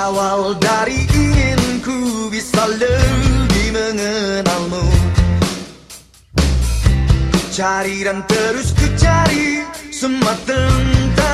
berawal dari inginku bisa lebih mengenalmu. Cari dan terus ku cari semua tentang